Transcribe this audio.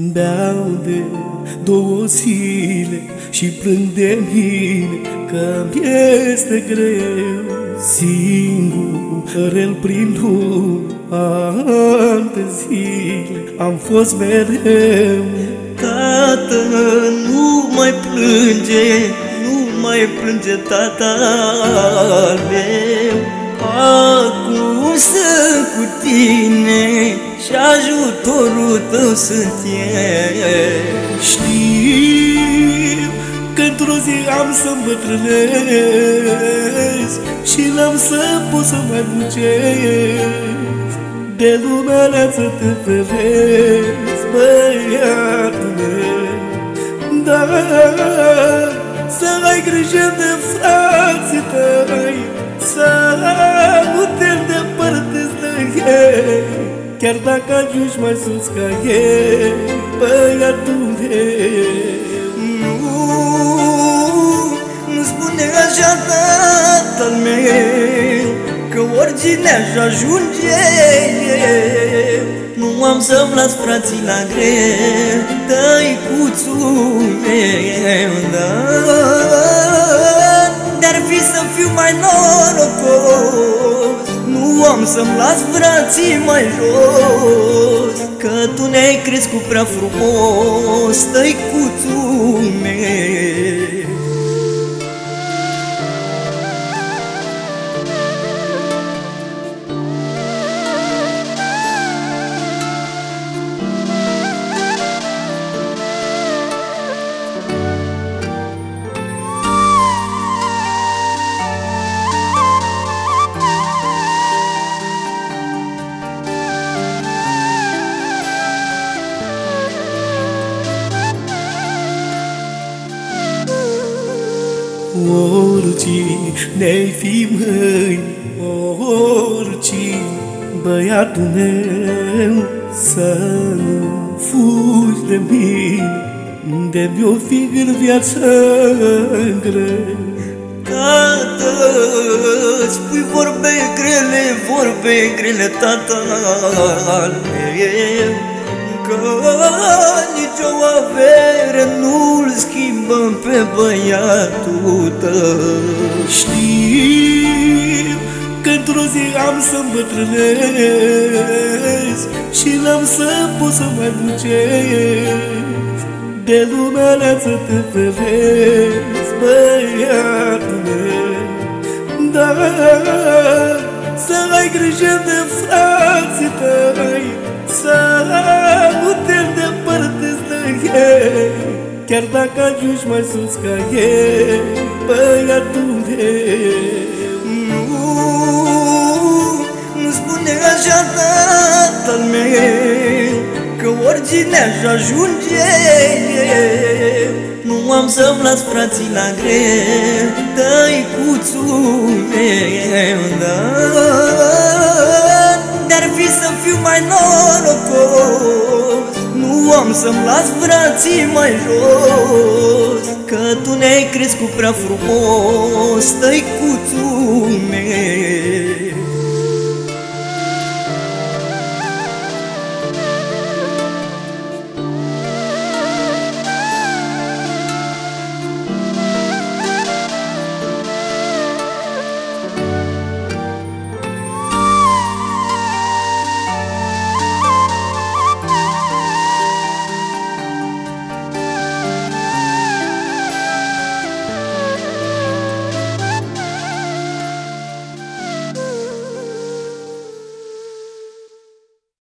Beau de două zile și plâng de mine că mi este greu. Singur el prin lume alte zile am fost mereu. Tată, nu mai plânge, nu mai plânge tata meu. Acum sunt cu tine și ajutorul tău sunt eu. Știu că într-o zi am să îmbătrânesc Și n-am să pot să mai muncesc. De lumea să te feresc, băiatul meu Dar să ai grijă de frații tăi Să nu te îndepărtezi de ei Chiar dacă ajungi mai sus ca ei, băiatul meu. Nu, nu spune așa tatăl meu Că oricine aș ajunge Nu am să-mi las frații la greu să-mi las frații mai jos Că tu ne-ai crescut prea frumos. Tăicuțul Oricine-ai fi mâini, oricine Băiatul meu să nu fugi de mine De mi-o fi în viață greu. Tată, spui vorbe grele, vorbe grele, tata al meu Că nicio avere nu-l schimbăm pe băiatul tău. Știu că într-o zi am să îmbătrânesc Și n-am să pot să mai muncesc. De lumea să te feresc, băiatul meu. Dar să ai grijă de frații tăi Chiar dacă ajungi mai sus ca ei, băiatul meu Nu, nu spune așa tatăl meu Că oricine aș ajunge Nu am să-mi las frații la greu Tăicuțul meu, da. Dar fi să fiu mai norocos Nu am să-mi las frații mai jos Că tu ne-ai crescut prea frumos Tăicuțul meu